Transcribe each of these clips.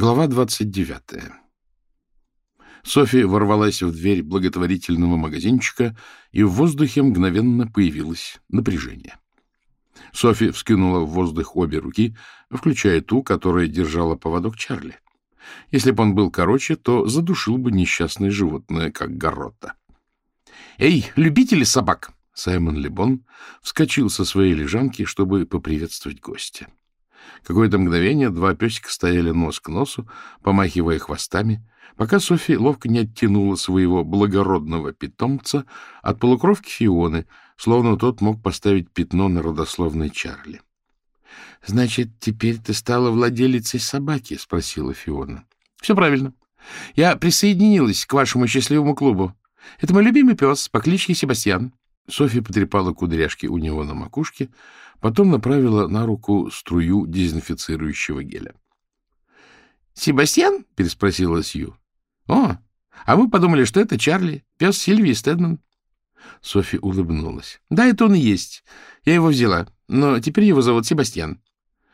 Глава 29. Софи ворвалась в дверь благотворительного магазинчика, и в воздухе мгновенно появилось напряжение. Софи вскинула в воздух обе руки, включая ту, которая держала поводок Чарли. Если бы он был короче, то задушил бы несчастное животное, как Гаротта. «Эй, любители собак!» Саймон Лебон вскочил со своей лежанки, чтобы поприветствовать гостя. Какое-то мгновение два песика стояли нос к носу, помахивая хвостами, пока Софи ловко не оттянула своего благородного питомца от полукровки Фионы, словно тот мог поставить пятно на родословной Чарли. — Значит, теперь ты стала владелицей собаки? — спросила Фиона. — Все правильно. Я присоединилась к вашему счастливому клубу. Это мой любимый пес по кличке Себастьян. Софья потрепала кудряшки у него на макушке, потом направила на руку струю дезинфицирующего геля. — Себастьян? — переспросила Сью. — О, а мы подумали, что это Чарли, пес Сильвии Стедман. Софья улыбнулась. — Да, это он и есть. Я его взяла, но теперь его зовут Себастьян.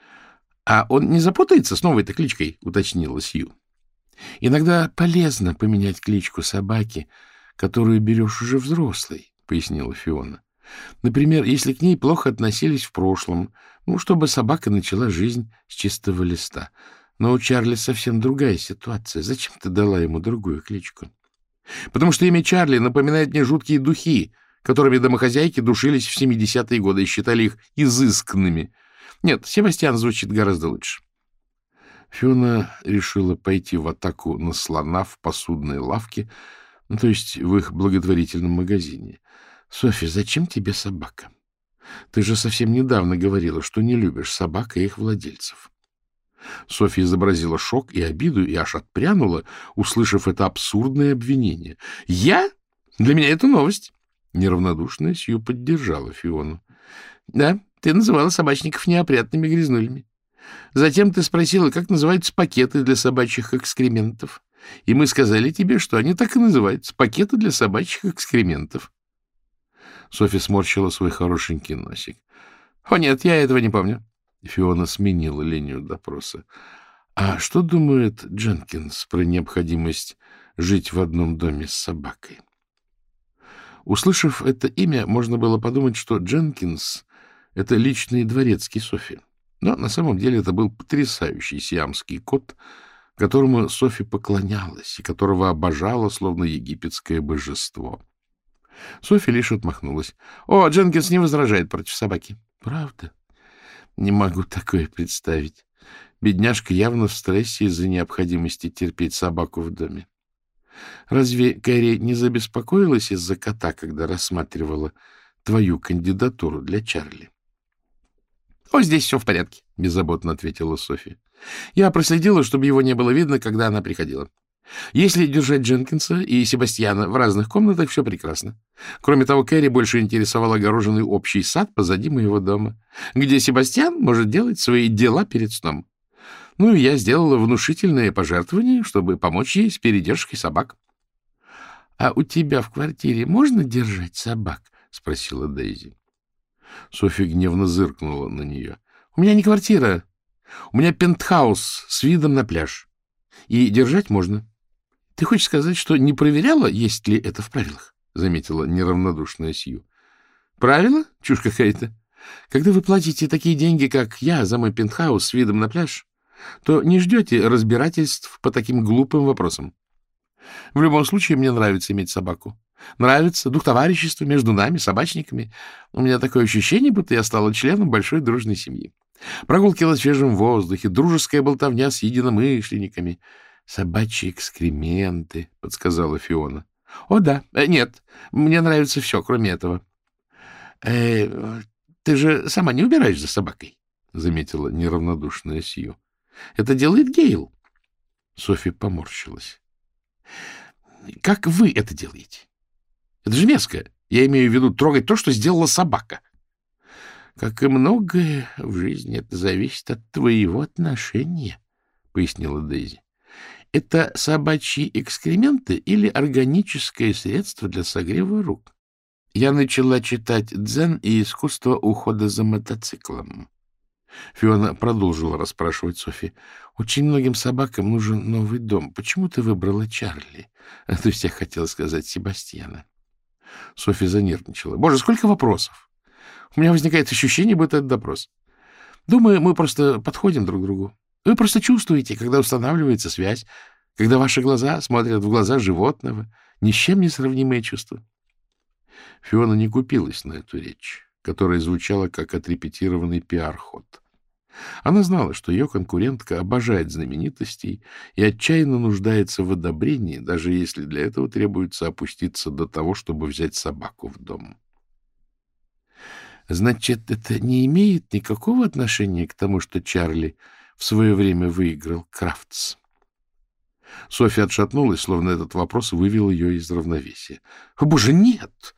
— А он не запутается с новой-то кличкой? — уточнила Сью. — Иногда полезно поменять кличку собаки, которую берешь уже взрослой, — пояснила Фиона. Например, если к ней плохо относились в прошлом, ну, чтобы собака начала жизнь с чистого листа. Но у Чарли совсем другая ситуация. Зачем ты дала ему другую кличку? Потому что имя Чарли напоминает мне жуткие духи, которыми домохозяйки душились в 70-е годы и считали их изысканными. Нет, Себастьян звучит гораздо лучше. Фиона решила пойти в атаку на слона в посудной лавке, ну, то есть в их благотворительном магазине. Софья, зачем тебе собака? Ты же совсем недавно говорила, что не любишь собак и их владельцев. Софья изобразила шок и обиду и аж отпрянула, услышав это абсурдное обвинение. «Я? Для меня это новость!» Неравнодушная Сью поддержала Фиону. «Да, ты называла собачников неопрятными грязнулями. Затем ты спросила, как называются пакеты для собачьих экскрементов. И мы сказали тебе, что они так и называются — пакеты для собачьих экскрементов. Софи сморщила свой хорошенький носик. — О, нет, я этого не помню. Фиона сменила линию допроса. — А что думает Дженкинс про необходимость жить в одном доме с собакой? Услышав это имя, можно было подумать, что Дженкинс — это личный дворецкий Софи. Но на самом деле это был потрясающий сиамский кот, которому Софи поклонялась и которого обожала, словно египетское божество. Софья лишь отмахнулась. — О, Дженкинс не возражает против собаки. — Правда? Не могу такое представить. Бедняжка явно в стрессе из-за необходимости терпеть собаку в доме. Разве Кэрри не забеспокоилась из-за кота, когда рассматривала твою кандидатуру для Чарли? — О, здесь все в порядке, — беззаботно ответила Софья. Я проследила, чтобы его не было видно, когда она приходила. Если держать Дженкинса и Себастьяна в разных комнатах, все прекрасно. Кроме того, Кэрри больше интересовал огороженный общий сад позади моего дома, где Себастьян может делать свои дела перед сном. Ну и я сделала внушительное пожертвование, чтобы помочь ей с передержкой собак. — А у тебя в квартире можно держать собак? — спросила Дейзи. Софья гневно зыркнула на нее. — У меня не квартира. У меня пентхаус с видом на пляж. И держать можно. — Ты хочешь сказать, что не проверяла, есть ли это в правилах? — заметила неравнодушная Сью. — Правила? Чушь какая-то. Когда вы платите такие деньги, как я, за мой пентхаус с видом на пляж, то не ждете разбирательств по таким глупым вопросам. В любом случае, мне нравится иметь собаку. Нравится дух товарищества между нами, собачниками. У меня такое ощущение, будто я стала членом большой дружной семьи. Прогулки на свежем воздухе, дружеская болтовня с единомышленниками —— Собачьи экскременты, — подсказала Фиона. — О, да. Э, нет, мне нравится все, кроме этого. Э, — Ты же сама не убираешь за собакой, — заметила неравнодушная Сью. — Это делает Гейл. Софи поморщилась. — Как вы это делаете? Это же мерзко. Я имею в виду трогать то, что сделала собака. — Как и многое в жизни, это зависит от твоего отношения, — пояснила Дейзи. Это собачьи экскременты или органическое средство для согрева рук? Я начала читать дзен и искусство ухода за мотоциклом. Фиона продолжила расспрашивать Софи. — Очень многим собакам нужен новый дом. Почему ты выбрала Чарли? То есть я хотела сказать Себастьяна. Софи занервничала. — Боже, сколько вопросов! У меня возникает ощущение, будто это допрос. Думаю, мы просто подходим друг к другу. Вы просто чувствуете, когда устанавливается связь, когда ваши глаза смотрят в глаза животного. Ни с чем не сравнимые чувства. Фиона не купилась на эту речь, которая звучала как отрепетированный пиар-ход. Она знала, что ее конкурентка обожает знаменитостей и отчаянно нуждается в одобрении, даже если для этого требуется опуститься до того, чтобы взять собаку в дом. Значит, это не имеет никакого отношения к тому, что Чарли в свое время выиграл Крафтс. Софья отшатнулась, словно этот вопрос вывел ее из равновесия. — боже, нет!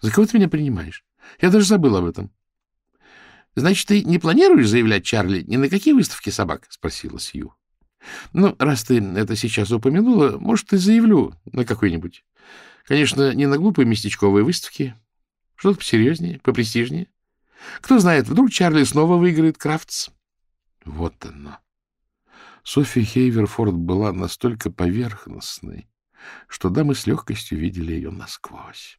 За кого ты меня принимаешь? Я даже забыл об этом. — Значит, ты не планируешь заявлять Чарли ни на какие выставки собак? — спросила Сью. — Ну, раз ты это сейчас упомянула, может, и заявлю на какой-нибудь. Конечно, не на глупые местечковые выставки. Что-то посерьезнее, попрестижнее. Кто знает, вдруг Чарли снова выиграет Крафтс. Вот оно. Софи Хейверфорд была настолько поверхностной, что дамы с легкостью видели ее насквозь.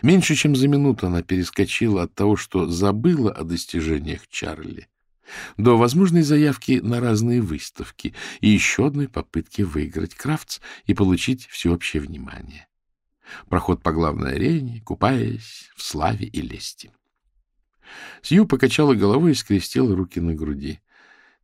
Меньше чем за минуту она перескочила от того, что забыла о достижениях Чарли, до возможной заявки на разные выставки и еще одной попытки выиграть Крафтс и получить всеобщее внимание. Проход по главной арене, купаясь в славе и лести. Сью покачала головой и скрестила руки на груди. —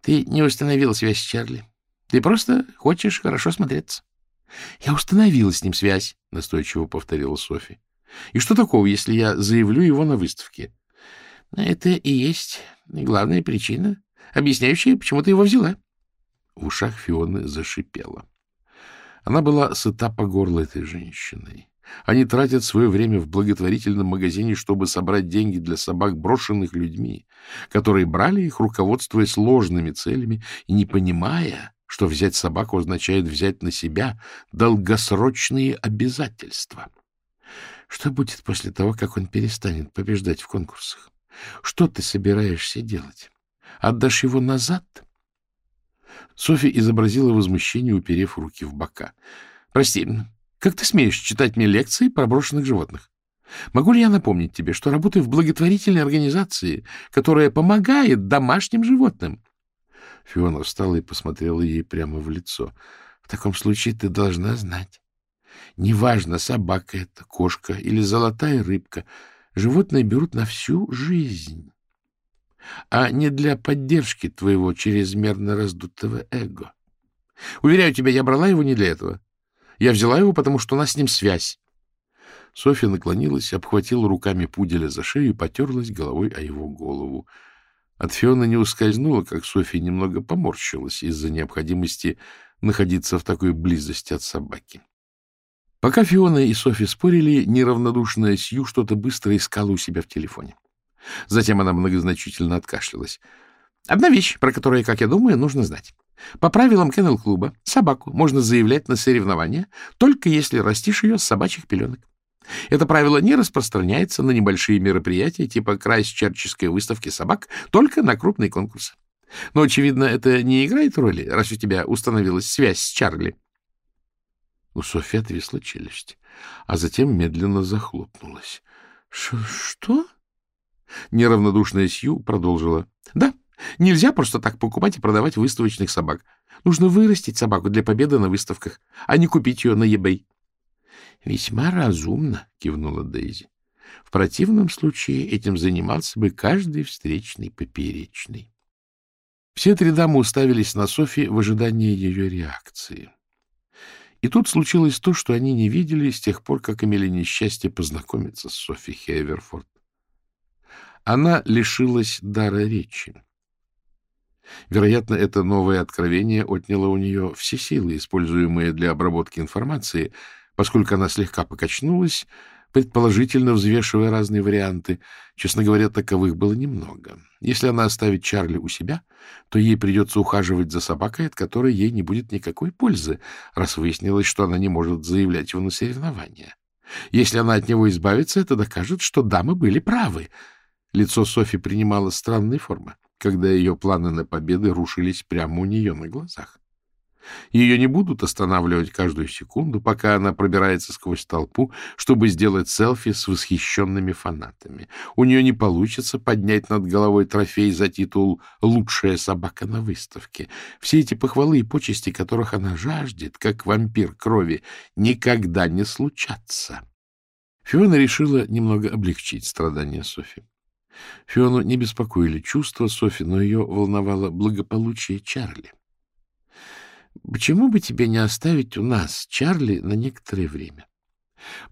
Ты не установила связь с Чарли. Ты просто хочешь хорошо смотреться. — Я установила с ним связь, — настойчиво повторила Софи. — И что такого, если я заявлю его на выставке? — Это и есть главная причина, объясняющая, почему ты его взяла. В ушах Фионы зашипела. Она была сыта по горло этой женщиной. Они тратят свое время в благотворительном магазине, чтобы собрать деньги для собак, брошенных людьми, которые брали их, руководствуясь ложными целями и не понимая, что взять собаку означает взять на себя долгосрочные обязательства. Что будет после того, как он перестанет побеждать в конкурсах? Что ты собираешься делать? Отдашь его назад? Софья изобразила возмущение, уперев руки в бока. — Прости, как ты смеешь читать мне лекции про брошенных животных? Могу ли я напомнить тебе, что работаю в благотворительной организации, которая помогает домашним животным? Фиона встала и посмотрела ей прямо в лицо. — В таком случае ты должна знать. Неважно, собака это, кошка или золотая рыбка, животные берут на всю жизнь, а не для поддержки твоего чрезмерно раздутого эго. Уверяю тебя, я брала его не для этого. Я взяла его, потому что у нас с ним связь. Софья наклонилась, обхватила руками пуделя за шею и потерлась головой о его голову. От Фиона не ускользнула, как Софья немного поморщилась из-за необходимости находиться в такой близости от собаки. Пока Фиона и Софи спорили, неравнодушная Сью что-то быстро искала у себя в телефоне. Затем она многозначительно откашлялась. Одна вещь, про которую, как я думаю, нужно знать. По правилам кеннел-клуба собаку можно заявлять на соревнования, только если растишь ее с собачьих пеленок. Это правило не распространяется на небольшие мероприятия типа крайсчерческой выставки собак, только на крупные конкурсы. Но, очевидно, это не играет роли, раз у тебя установилась связь с Чарли. У Софи отвисла челюсть, а затем медленно захлопнулась. — Что? Неравнодушная Сью продолжила. — Да, Нельзя просто так покупать и продавать выставочных собак. Нужно вырастить собаку для победы на выставках, а не купить ее на eBay. — Весьма разумно, — кивнула Дейзи. В противном случае этим занимался бы каждый встречный поперечный. Все три дамы уставились на Софи в ожидании ее реакции. И тут случилось то, что они не видели с тех пор, как имели несчастье познакомиться с Софи Хеверфорд. Она лишилась дара речи. Вероятно, это новое откровение отняло у нее все силы, используемые для обработки информации, поскольку она слегка покачнулась, предположительно взвешивая разные варианты. Честно говоря, таковых было немного. Если она оставит Чарли у себя, то ей придется ухаживать за собакой, от которой ей не будет никакой пользы, раз выяснилось, что она не может заявлять его на соревнования. Если она от него избавится, это докажет, что дамы были правы. Лицо Софи принимало странные формы. Когда ее планы на победы рушились прямо у нее на глазах. Ее не будут останавливать каждую секунду, пока она пробирается сквозь толпу, чтобы сделать селфи с восхищенными фанатами. У нее не получится поднять над головой трофей за титул «Лучшая собака на выставке». Все эти похвалы и почести, которых она жаждет, как вампир крови, никогда не случатся. Фиона решила немного облегчить страдания Софи. Фиону не беспокоили чувства Софи, но ее волновало благополучие Чарли. Почему бы тебе не оставить у нас Чарли на некоторое время?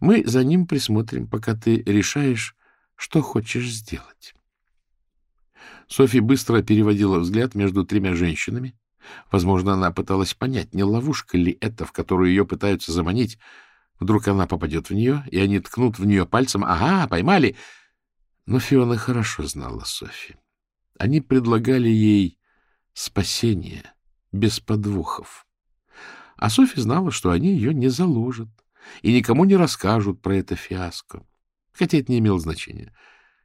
Мы за ним присмотрим, пока ты решаешь, что хочешь сделать. Софи быстро переводила взгляд между тремя женщинами. Возможно, она пыталась понять, не ловушка ли это, в которую ее пытаются заманить. Вдруг она попадет в нее, и они ткнут в нее пальцем. Ага, поймали! Но Фиона хорошо знала Софи. Они предлагали ей спасение — без подвохов. А Софья знала, что они ее не заложат и никому не расскажут про это фиаско. Хотя это не имело значения.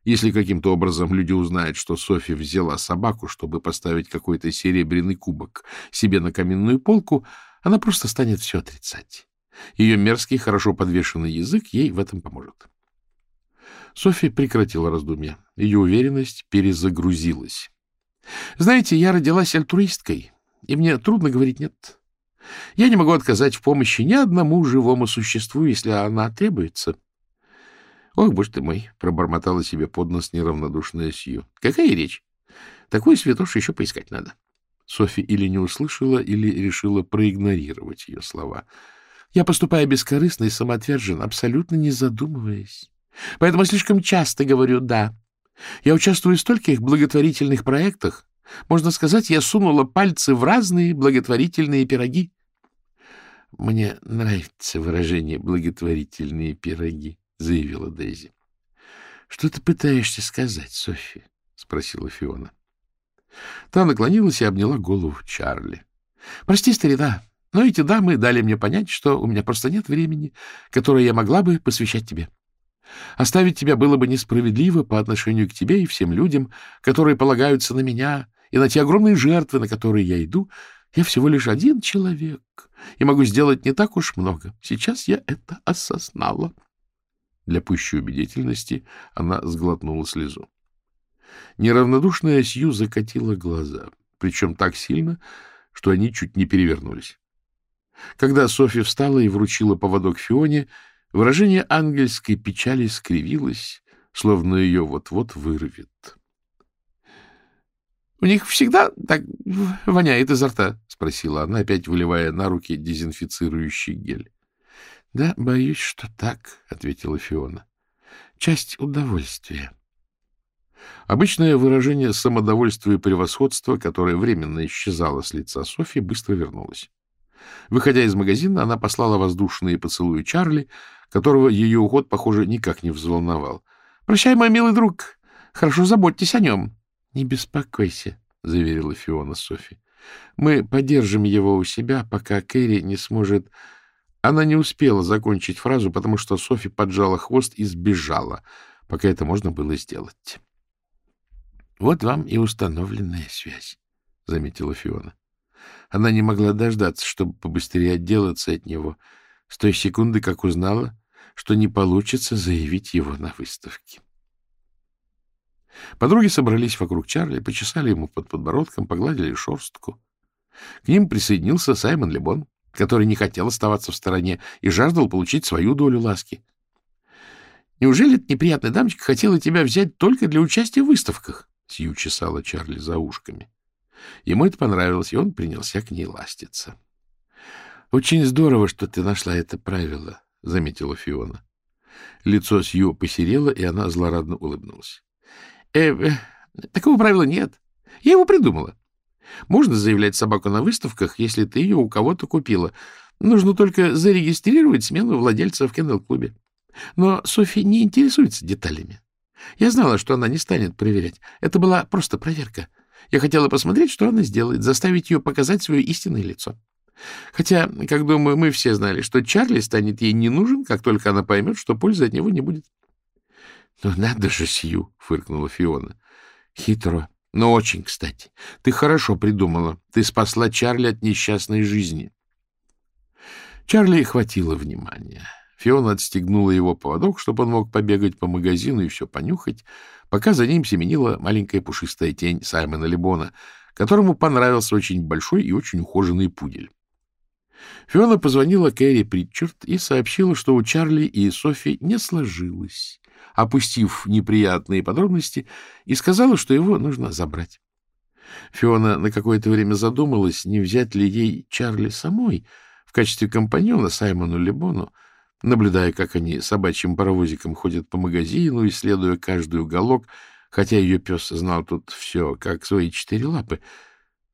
Если каким-то образом люди узнают, что Софья взяла собаку, чтобы поставить какой-то серебряный кубок себе на каминную полку, она просто станет все отрицать. Ее мерзкий, хорошо подвешенный язык ей в этом поможет. Софья прекратила раздумья. Ее уверенность перезагрузилась. «Знаете, я родилась альтруисткой и мне трудно говорить «нет». Я не могу отказать в помощи ни одному живому существу, если она требуется. — Ох, боже ты мой! — пробормотала себе под нос неравнодушная Сью. — Какая речь? Такую святош еще поискать надо. Софи или не услышала, или решила проигнорировать ее слова. Я поступаю бескорыстно и самоотверженно, абсолютно не задумываясь. Поэтому слишком часто говорю «да». Я участвую в стольких благотворительных проектах, можно сказать, я сунула пальцы в разные благотворительные пироги. — Мне нравится выражение «благотворительные пироги», — заявила Дейзи. — Что ты пытаешься сказать, Софи? — спросила Фиона. Та наклонилась и обняла голову Чарли. — Прости, старина, но эти дамы дали мне понять, что у меня просто нет времени, которое я могла бы посвящать тебе. Оставить тебя было бы несправедливо по отношению к тебе и всем людям, которые полагаются на меня и на те огромные жертвы, на которые я иду, я всего лишь один человек и могу сделать не так уж много. Сейчас я это осознала. Для пущей убедительности она сглотнула слезу. Неравнодушная Сью закатила глаза, причем так сильно, что они чуть не перевернулись. Когда Софья встала и вручила поводок Фионе, выражение ангельской печали скривилось, словно ее вот-вот вырвет. У них всегда так воняет изо рта? — спросила она, опять выливая на руки дезинфицирующий гель. — Да, боюсь, что так, — ответила Фиона. — Часть удовольствия. Обычное выражение самодовольствия и превосходства, которое временно исчезало с лица Софьи, быстро вернулось. Выходя из магазина, она послала воздушные поцелуи Чарли, которого ее уход, похоже, никак не взволновал. — Прощай, мой милый друг. Хорошо заботьтесь о нем. — Не беспокойся, — заверила Фиона Софи. — Мы поддержим его у себя, пока Кэрри не сможет... Она не успела закончить фразу, потому что Софи поджала хвост и сбежала, пока это можно было сделать. — Вот вам и установленная связь, — заметила Фиона. Она не могла дождаться, чтобы побыстрее отделаться от него, с той секунды, как узнала, что не получится заявить его на выставке. Подруги собрались вокруг Чарли, почесали ему под подбородком, погладили шерстку. К ним присоединился Саймон Лебон, который не хотел оставаться в стороне и жаждал получить свою долю ласки. «Неужели эта неприятная дамочка хотела тебя взять только для участия в выставках?» — Сью чесала Чарли за ушками. Ему это понравилось, и он принялся к ней ластиться. — Очень здорово, что ты нашла это правило, — заметила Фиона. Лицо Сью посерело, и она злорадно улыбнулась. Э, э, такого правила нет. Я его придумала. Можно заявлять собаку на выставках, если ты ее у кого-то купила. Нужно только зарегистрировать смену владельца в кеннел-клубе. Но Софи не интересуется деталями. Я знала, что она не станет проверять. Это была просто проверка. Я хотела посмотреть, что она сделает, заставить ее показать свое истинное лицо. Хотя, как думаю, мы все знали, что Чарли станет ей не нужен, как только она поймет, что пользы от него не будет. — Ну, надо же, Сью, — фыркнула Фиона. — Хитро Но очень кстати. Ты хорошо придумала. Ты спасла Чарли от несчастной жизни. Чарли хватило внимания. Фиона отстегнула его поводок, чтобы он мог побегать по магазину и все понюхать, пока за ним семенила маленькая пушистая тень Саймона Лебона, которому понравился очень большой и очень ухоженный пудель. Фиона позвонила Кэрри Притчард и сообщила, что у Чарли и Софи не сложилось, опустив неприятные подробности, и сказала, что его нужно забрать. Фиона на какое-то время задумалась, не взять ли ей Чарли самой в качестве компаньона Саймону Лебону, наблюдая, как они собачьим паровозиком ходят по магазину, исследуя каждый уголок, хотя ее пес знал тут все, как свои четыре лапы —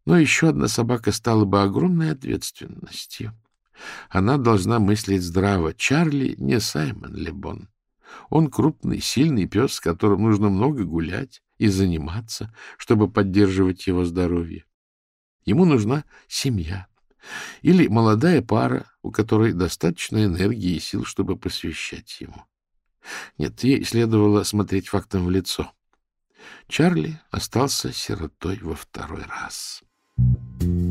но еще одна собака стала бы огромной ответственностью. Она должна мыслить здраво. Чарли не Саймон Лебон. Он крупный, сильный пес, с которым нужно много гулять и заниматься, чтобы поддерживать его здоровье. Ему нужна семья или молодая пара, у которой достаточно энергии и сил, чтобы посвящать ему. Нет, ей следовало смотреть фактом в лицо. Чарли остался сиротой во второй раз. Thank you.